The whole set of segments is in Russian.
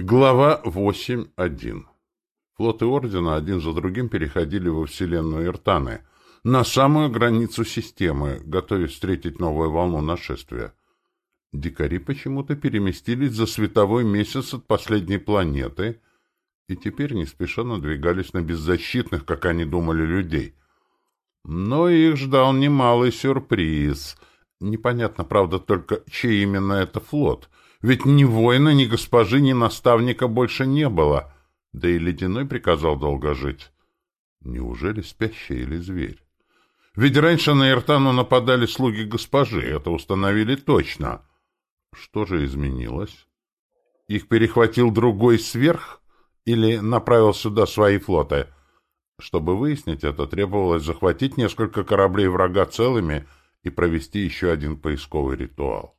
Глава 8.1 Флоты Ордена один за другим переходили во вселенную Иртаны, на самую границу системы, готовясь встретить новую волну нашествия. Дикари почему-то переместились за световой месяц от последней планеты и теперь не спеша надвигались на беззащитных, как они думали, людей. Но их ждал немалый сюрприз. Непонятно, правда, только чей именно это флот — ведь ни воина, ни госпожи, ни наставника больше не было. Да и Ледяной приказал долго жить. Неужели спящий или зверь? Ведь раньше на Иртану нападали слуги госпожи, это установили точно. Что же изменилось? Их перехватил другой сверх или направил сюда свои флоты? Чтобы выяснить это, требовалось захватить несколько кораблей врага целыми и провести еще один поисковый ритуал.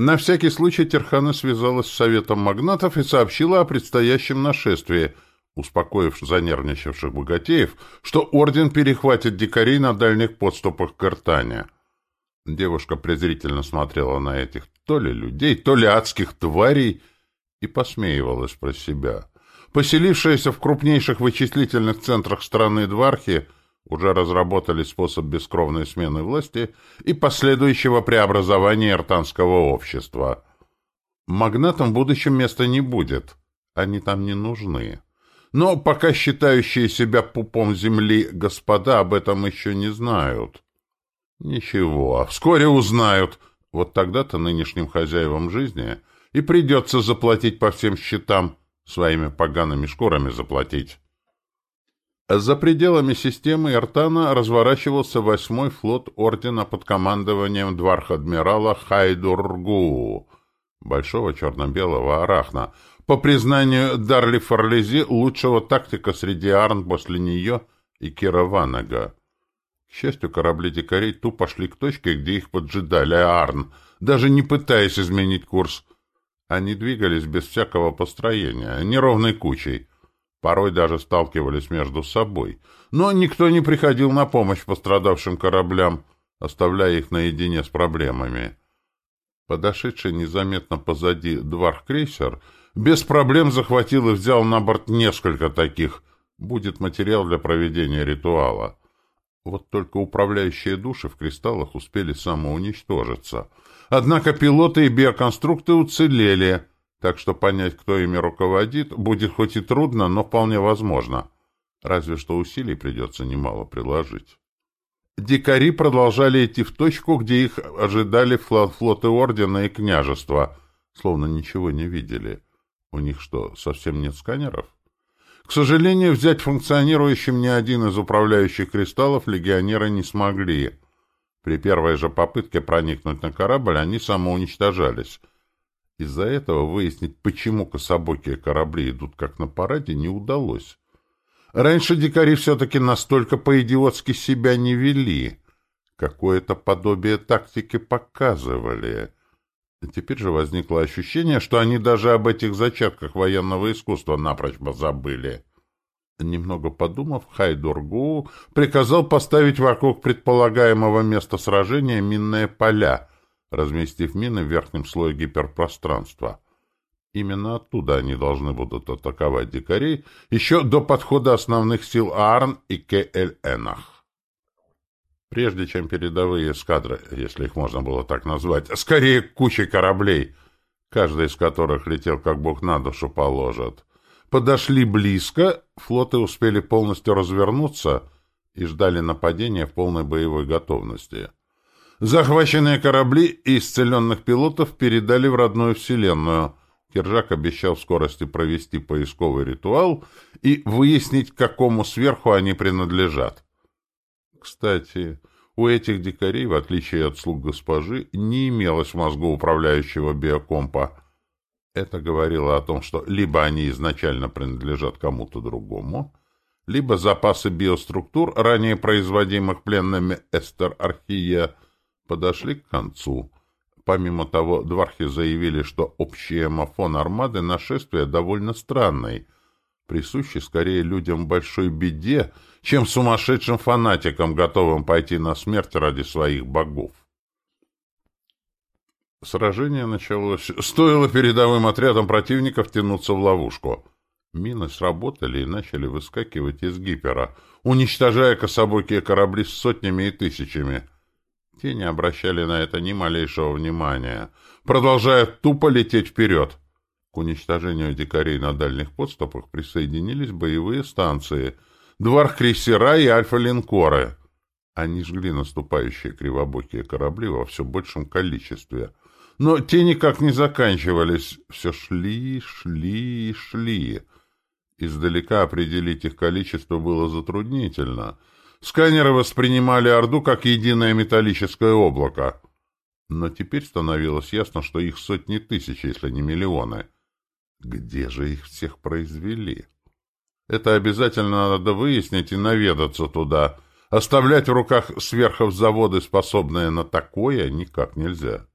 На всякий случай Терхана связалась с Советом магнатов и сообщила о предстоящем нашествии, успокоив занервничавших богатеев, что орден перехватит дикарей на дальних подступах к Иртане. Девушка презрительно смотрела на этих то ли людей, то ли адских тварей и посмеивалась про себя. Поселившаяся в крупнейших вычислительных центрах страны Двархи — уже разработали способ бескровной смены власти и последующего преобразования иртанского общества. Магнатам в будущем места не будет. Они там не нужны. Но пока считающие себя пупом земли господа об этом еще не знают. Ничего, вскоре узнают. Вот тогда-то нынешним хозяевам жизни и придется заплатить по всем счетам, своими погаными шкурами заплатить. За пределами системы Иртана разворачивался восьмой флот Ордена под командованием дворх-адмирала Хайдургу, большого черно-белого арахна, по признанию Дарли Фарлези, лучшего тактика среди арн после нее и Кира Ванага. К счастью, корабли дикарей тупо шли к точке, где их поджидали арн, даже не пытаясь изменить курс. Они двигались без всякого построения, неровной кучей — Порой даже сталкивались между собой. Но никто не приходил на помощь пострадавшим кораблям, оставляя их наедине с проблемами. Подошедший незаметно позади дварх-крейсер без проблем захватил и взял на борт несколько таких. Будет материал для проведения ритуала. Вот только управляющие души в кристаллах успели самоуничтожиться. Однако пилоты и биоконструкты уцелели — так что понять, кто ими руководит, будет хоть и трудно, но вполне возможно. Разве что усилий придется немало приложить. Дикари продолжали идти в точку, где их ожидали флоты Ордена и Княжества, словно ничего не видели. У них что, совсем нет сканеров? К сожалению, взять функционирующим ни один из управляющих кристаллов легионеры не смогли. При первой же попытке проникнуть на корабль они самоуничтожались — из-за этого выяснить, почему кособокие корабли идут как на параде, не удалось. Раньше дикари все-таки настолько по-идиотски себя не вели. Какое-то подобие тактики показывали. Теперь же возникло ощущение, что они даже об этих зачатках военного искусства напрочь забыли. Немного подумав, Хайдургу приказал поставить вокруг предполагаемого места сражения минные поля — разместив мины в верхнем слое гиперпространства. Именно оттуда они должны будут атаковать дикарей еще до подхода основных сил АРН и КЛНах. Прежде чем передовые эскадры, если их можно было так назвать, скорее кучей кораблей, каждый из которых летел как бог на душу положит, подошли близко, флоты успели полностью развернуться и ждали нападения в полной боевой готовности. Захваченные корабли и исцеленных пилотов передали в родную вселенную. Киржак обещал в скорости провести поисковый ритуал и выяснить, какому сверху они принадлежат. Кстати, у этих дикарей, в отличие от слуг госпожи, не имелось в мозгу управляющего биокомпа. Это говорило о том, что либо они изначально принадлежат кому-то другому, либо запасы биоструктур, ранее производимых пленными Эстер Архия, подошли к концу. Помимо того, двархи заявили, что общий эмофон армады нашествия довольно странный, присущий скорее людям большой беде, чем сумасшедшим фанатикам, готовым пойти на смерть ради своих богов. Сражение началось. Стоило передовым отрядам противников тянуться в ловушку. Мины сработали и начали выскакивать из гипера, уничтожая кособокие корабли с сотнями и тысячами. Те не обращали на это ни малейшего внимания, продолжая тупо лететь вперед. К уничтожению дикарей на дальних подступах присоединились боевые станции, дварх-крейсера и альфа-линкоры. Они жгли наступающие кривобокие корабли во все большем количестве. Но те никак не заканчивались. Все шли, шли, шли. Издалека определить их количество было затруднительно. Сканеры воспринимали Орду как единое металлическое облако. Но теперь становилось ясно, что их сотни тысяч, если не миллионы. Где же их всех произвели? Это обязательно надо выяснить и наведаться туда. Оставлять в руках сверхов заводы, способные на такое, никак нельзя.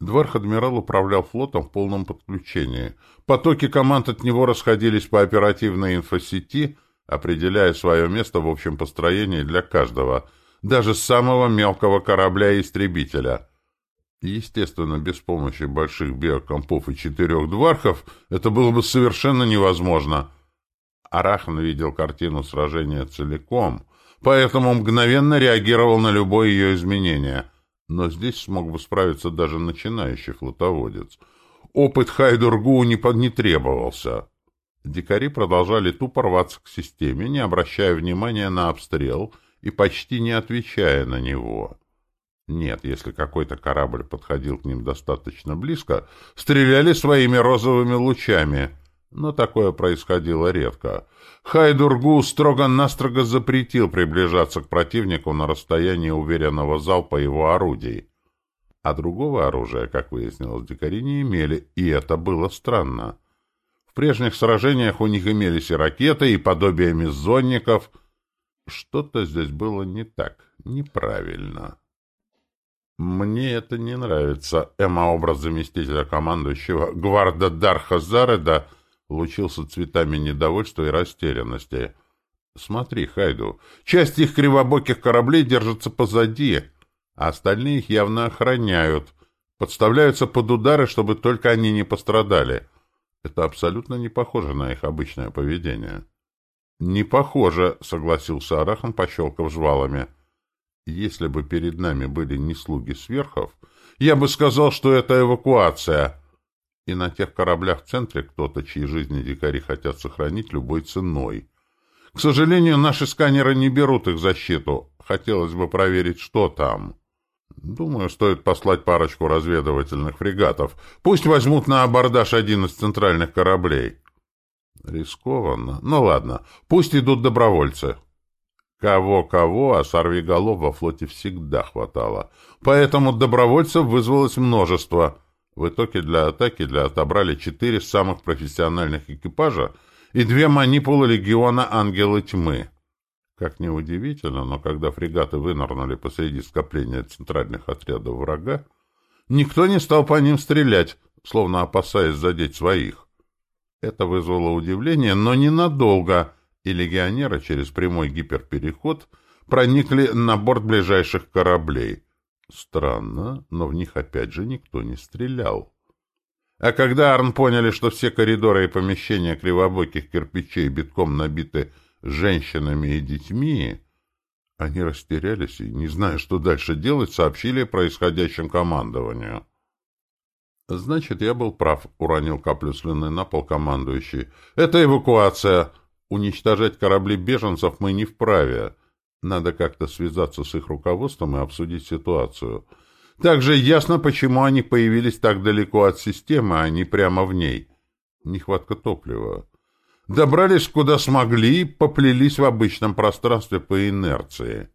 Дворх-адмирал управлял флотом в полном подключении. Потоки команд от него расходились по оперативной инфосети, определяя свое место в общем построении для каждого, даже самого мелкого корабля-истребителя. Естественно, без помощи больших биокомпов и четырех двархов это было бы совершенно невозможно. Арахан видел картину сражения целиком, поэтому мгновенно реагировал на любое ее изменение — но здесь смог бы справиться даже начинающий флотоводец. Опыт Хайдургу не, под... не требовался. Дикари продолжали тупо рваться к системе, не обращая внимания на обстрел и почти не отвечая на него. Нет, если какой-то корабль подходил к ним достаточно близко, стреляли своими розовыми лучами — но такое происходило редко. Хайдургу строго-настрого запретил приближаться к противнику на расстоянии уверенного залпа его орудий. А другого оружия, как выяснилось, дикари не имели, и это было странно. Прежних сражениях у них имелись и ракеты, и подобие мезонников. Что-то здесь было не так, неправильно. «Мне это не нравится», — Эмма образ заместителя командующего Гварда Дарха Зареда лучился цветами недовольства и растерянности. «Смотри, Хайду, часть их кривобоких кораблей держится позади, а остальные их явно охраняют, подставляются под удары, чтобы только они не пострадали. Это абсолютно не похоже на их обычное поведение». «Не похоже», — согласился Арахан, пощелкав жвалами. «Если бы перед нами были не слуги сверхов, я бы сказал, что это эвакуация». И на тех кораблях в центре кто-то, чьи жизни дикари хотят сохранить любой ценой. К сожалению, наши сканеры не берут их защиту. Хотелось бы проверить, что там. Думаю, стоит послать парочку разведывательных фрегатов. Пусть возьмут на абордаж один из центральных кораблей. Рискованно. Ну ладно, пусть идут добровольцы. Кого-кого, а сорвиголов во флоте всегда хватало. Поэтому добровольцев вызвалось множество — в итоге для атаки для отобрали четыре самых профессиональных экипажа и две манипулы легиона «Ангелы тьмы». Как ни удивительно, но когда фрегаты вынырнули посреди скопления центральных отрядов врага, никто не стал по ним стрелять, словно опасаясь задеть своих. Это вызвало удивление, но ненадолго, и легионеры через прямой гиперпереход проникли на борт ближайших кораблей — Странно, но в них опять же никто не стрелял. А когда Арн поняли, что все коридоры и помещения кривобоких кирпичей битком набиты женщинами и детьми, они растерялись и, не зная, что дальше делать, сообщили о командованию. «Значит, я был прав», — уронил каплю слюны на пол командующий. «Это эвакуация. Уничтожать корабли беженцев мы не вправе. Надо как-то связаться с их руководством и обсудить ситуацию. Также ясно, почему они появились так далеко от системы, а не прямо в ней. Нехватка топлива. Добрались куда смогли поплелись в обычном пространстве по инерции.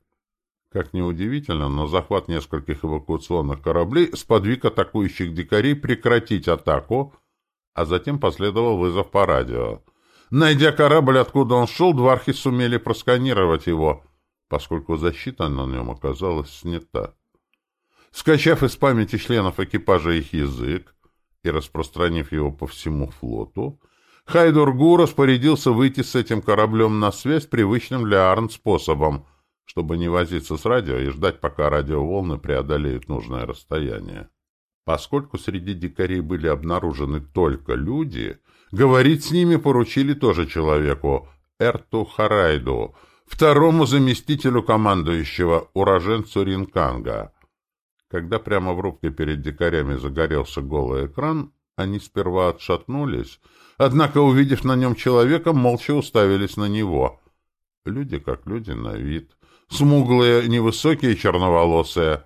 Как ни удивительно, но захват нескольких эвакуационных кораблей сподвиг атакующих дикарей прекратить атаку, а затем последовал вызов по радио. Найдя корабль, откуда он шел, двархи сумели просканировать его — поскольку защита на нем оказалась снята. Скачав из памяти членов экипажа их язык и распространив его по всему флоту, Хайдургу распорядился выйти с этим кораблем на связь привычным для Арн способом, чтобы не возиться с радио и ждать, пока радиоволны преодолеют нужное расстояние. Поскольку среди дикарей были обнаружены только люди, говорить с ними поручили тоже человеку, Эрту Харайду, второму заместителю командующего, уроженцу Ринканга. Когда прямо в рубке перед дикарями загорелся голый экран, они сперва отшатнулись, однако, увидев на нем человека, молча уставились на него. Люди как люди на вид. Смуглые, невысокие, черноволосые.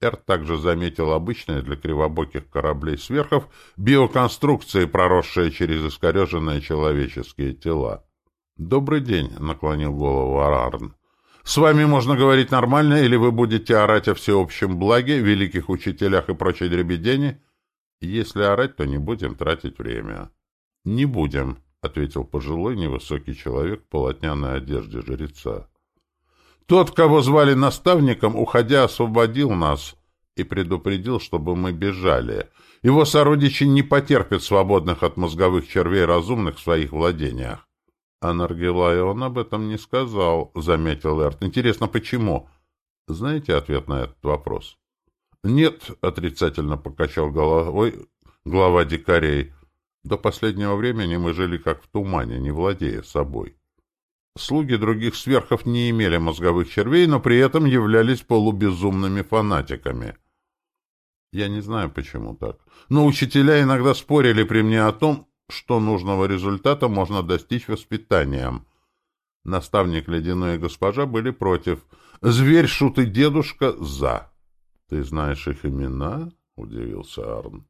Эр также заметил обычные для кривобоких кораблей сверхов биоконструкции, проросшие через искореженные человеческие тела. «Добрый день», — наклонил голову Арарн. «С вами можно говорить нормально, или вы будете орать о всеобщем благе, великих учителях и прочей дребедени? Если орать, то не будем тратить время». «Не будем», — ответил пожилой невысокий человек в полотняной одежде жреца. «Тот, кого звали наставником, уходя, освободил нас» и предупредил, чтобы мы бежали. Его сородичи не потерпят свободных от мозговых червей разумных в своих владениях. А он об этом не сказал, — заметил Эрт. Интересно, почему? Знаете ответ на этот вопрос? Нет, — отрицательно покачал головой глава дикарей. До последнего времени мы жили как в тумане, не владея собой. Слуги других сверхов не имели мозговых червей, но при этом являлись полубезумными фанатиками. Я не знаю, почему так. Но учителя иногда спорили при мне о том, что нужного результата можно достичь воспитанием. Наставник Ледяной госпожа были против. Зверь, шут и дедушка — за. — Ты знаешь их имена? — удивился Арн.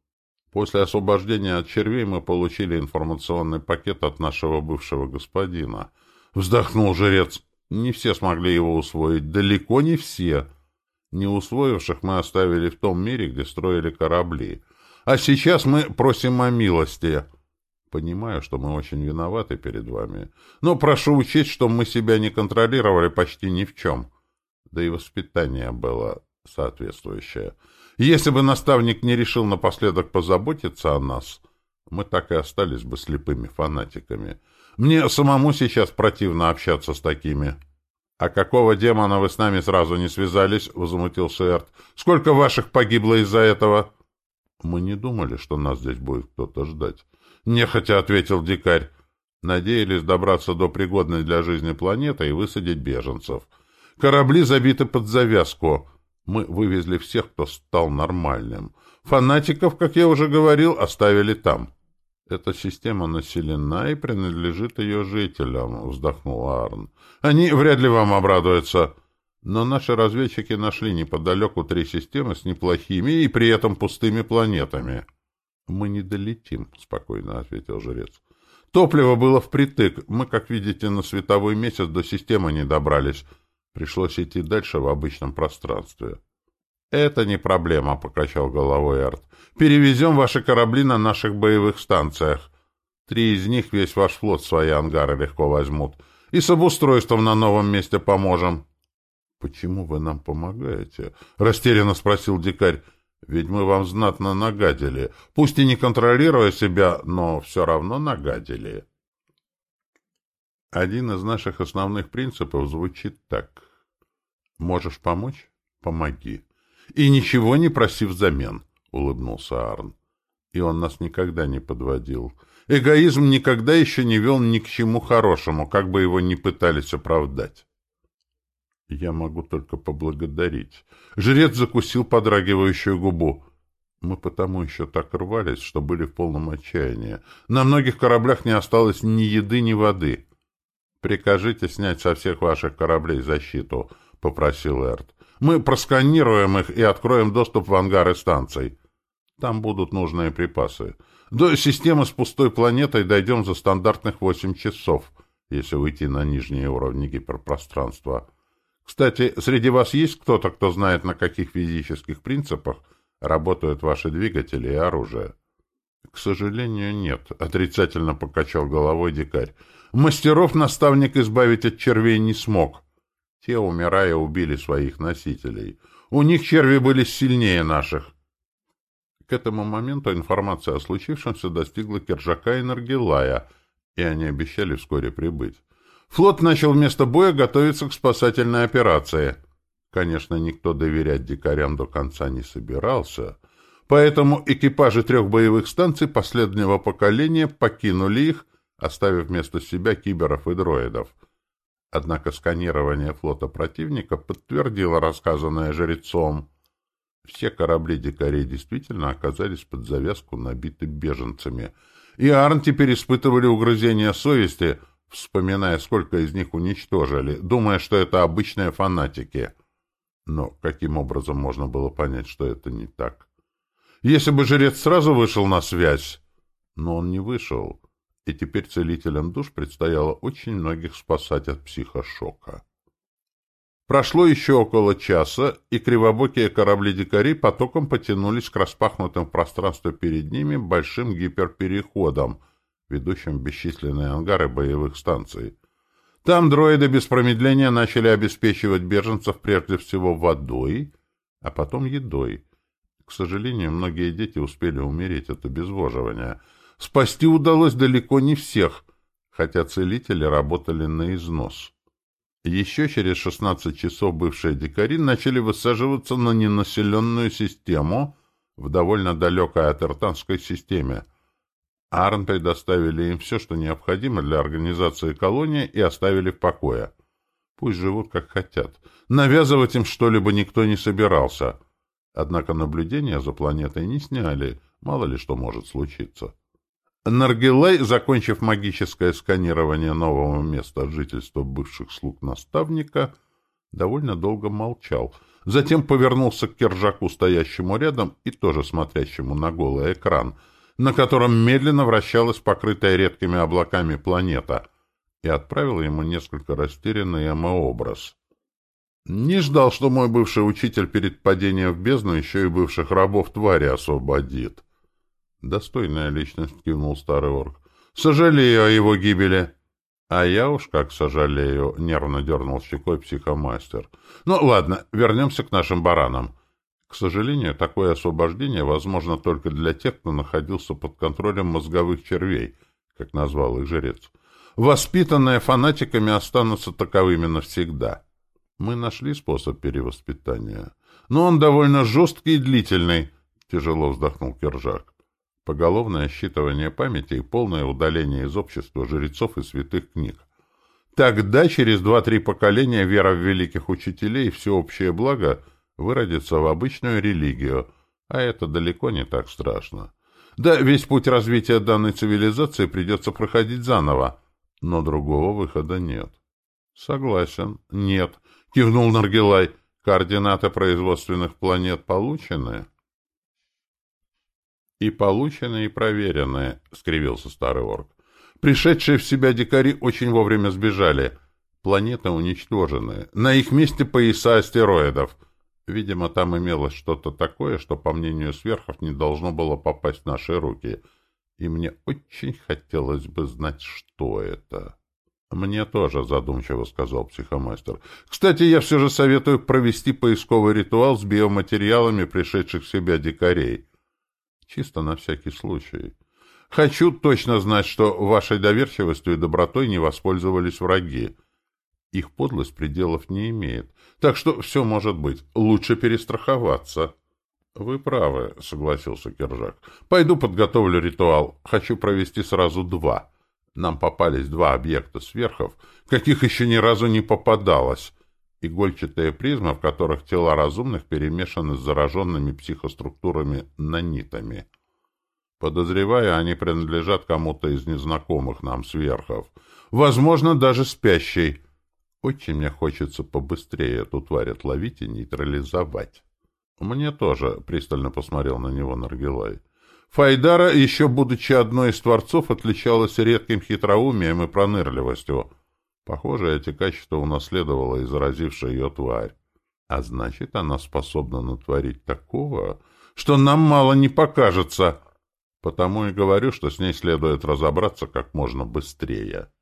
После освобождения от червей мы получили информационный пакет от нашего бывшего господина. Вздохнул жрец. Не все смогли его усвоить. Далеко не все. Не усвоивших мы оставили в том мире, где строили корабли. А сейчас мы просим о милости. Понимаю, что мы очень виноваты перед вами, но прошу учесть, что мы себя не контролировали почти ни в чем. Да и воспитание было соответствующее. Если бы наставник не решил напоследок позаботиться о нас, мы так и остались бы слепыми фанатиками. Мне самому сейчас противно общаться с такими. — А какого демона вы с нами сразу не связались? — возмутился Эрт. — Сколько ваших погибло из-за этого? — Мы не думали, что нас здесь будет кто-то ждать. Нехотя ответил дикарь. Надеялись добраться до пригодной для жизни планеты и высадить беженцев. Корабли забиты под завязку. Мы вывезли всех, кто стал нормальным. Фанатиков, как я уже говорил, оставили там. Эта система населена и принадлежит ее жителям, вздохнул Арн. Они вряд ли вам обрадуются. Но наши разведчики нашли неподалеку три системы с неплохими и при этом пустыми планетами. «Мы не долетим», — спокойно ответил жрец. «Топливо было впритык. Мы, как видите, на световой месяц до системы не добрались. Пришлось идти дальше в обычном пространстве». «Это не проблема», — покачал головой Арт. «Перевезем ваши корабли на наших боевых станциях. Три из них весь ваш флот свои ангары легко возьмут. И с обустройством на новом месте поможем». «Почему вы нам помогаете?» — растерянно спросил дикарь. Ведь мы вам знатно нагадили. Пусть и не контролируя себя, но все равно нагадили. Один из наших основных принципов звучит так. Можешь помочь? Помоги. И ничего не проси взамен, улыбнулся Арн. И он нас никогда не подводил. Эгоизм никогда еще не вел ни к чему хорошему, как бы его ни пытались оправдать. Я могу только поблагодарить. Жрец закусил подрагивающую губу. Мы потому еще так рвались, что были в полном отчаянии. На многих кораблях не осталось ни еды, ни воды. «Прикажите снять со всех ваших кораблей защиту», — попросил Эрт. «Мы просканируем их и откроем доступ в ангары станций. Там будут нужные припасы. До системы с пустой планетой дойдем за стандартных восемь часов, если уйти на нижние уровни гиперпространства». Кстати, среди вас есть кто-то, кто знает, на каких физических принципах работают ваши двигатели и оружие? — К сожалению, нет, — отрицательно покачал головой дикарь. Мастеров наставник избавить от червей не смог. Те, умирая, убили своих носителей. У них черви были сильнее наших. К этому моменту информация о случившемся достигла Кержака и Наргилая, и они обещали вскоре прибыть. Флот начал вместо боя готовиться к спасательной операции. Конечно, никто доверять дикарям до конца не собирался. Поэтому экипажи трех боевых станций последнего поколения покинули их, оставив вместо себя киберов и дроидов. Однако сканирование флота противника подтвердило рассказанное жрецом. Все корабли дикарей действительно оказались под завязку набиты беженцами. И Арн теперь испытывали угрызения совести, вспоминая, сколько из них уничтожили, думая, что это обычные фанатики. Но каким образом можно было понять, что это не так? Если бы жрец сразу вышел на связь, но он не вышел, и теперь целителям душ предстояло очень многих спасать от психошока. Прошло еще около часа, и кривобокие корабли-дикари потоком потянулись к распахнутым в пространстве перед ними большим гиперпереходам, ведущим бесчисленные ангары боевых станций. Там дроиды без промедления начали обеспечивать беженцев прежде всего водой, а потом едой. К сожалению, многие дети успели умереть от обезвоживания. Спасти удалось далеко не всех, хотя целители работали на износ. Еще через 16 часов бывшие дикари начали высаживаться на ненаселенную систему в довольно далекой от Иртанской системе. Арн предоставили им все, что необходимо для организации колонии и оставили в покое. Пусть живут как хотят. Навязывать им что-либо никто не собирался. Однако наблюдения за планетой не сняли, мало ли что может случиться. Наргилай, закончив магическое сканирование нового места жительства бывших слуг наставника, довольно долго молчал. Затем повернулся к кержаку, стоящему рядом и тоже смотрящему на голый экран, на котором медленно вращалась покрытая редкими облаками планета, и отправил ему несколько растерянный эмо-образ. Не ждал, что мой бывший учитель перед падением в бездну еще и бывших рабов твари освободит. Достойная личность, кивнул старый орк. Сожалею о его гибели. А я уж как сожалею, нервно дернул щекой психомастер. Ну, ладно, вернемся к нашим баранам. К сожалению, такое освобождение возможно только для тех, кто находился под контролем мозговых червей, как назвал их жрец. Воспитанные фанатиками останутся таковыми навсегда. Мы нашли способ перевоспитания. Но он довольно жесткий и длительный, — тяжело вздохнул Кержак поголовное считывание памяти и полное удаление из общества жрецов и святых книг. Тогда, через два-три поколения, вера в великих учителей и всеобщее благо выродится в обычную религию, а это далеко не так страшно. Да, весь путь развития данной цивилизации придется проходить заново, но другого выхода нет. Согласен, нет, кивнул Наргилай. Координаты производственных планет получены? «И полученные, и проверенные», — скривился старый орк. «Пришедшие в себя дикари очень вовремя сбежали. Планеты уничтожены. На их месте пояса астероидов. Видимо, там имелось что-то такое, что, по мнению сверхов, не должно было попасть в наши руки. И мне очень хотелось бы знать, что это». «Мне тоже», — задумчиво сказал психомастер. «Кстати, я все же советую провести поисковый ритуал с биоматериалами пришедших в себя дикарей». Чисто на всякий случай. Хочу точно знать, что вашей доверчивостью и добротой не воспользовались враги. Их подлость пределов не имеет. Так что все может быть. Лучше перестраховаться. — Вы правы, — согласился Кержак. — Пойду подготовлю ритуал. Хочу провести сразу два. Нам попались два объекта сверхов, каких еще ни разу не попадалось. Игольчатые призмы, в которых тела разумных перемешаны с зараженными психоструктурами нанитами. Подозревая, они принадлежат кому-то из незнакомых нам сверхов. Возможно, даже спящей. Очень мне хочется побыстрее эту тварь отловить и нейтрализовать. Мне тоже, — пристально посмотрел на него Наргилай. Файдара, еще будучи одной из творцов, отличалась редким хитроумием и пронырливостью. Похоже, эти качества унаследовала и заразившая ее тварь. А значит, она способна натворить такого, что нам мало не покажется. Потому и говорю, что с ней следует разобраться как можно быстрее.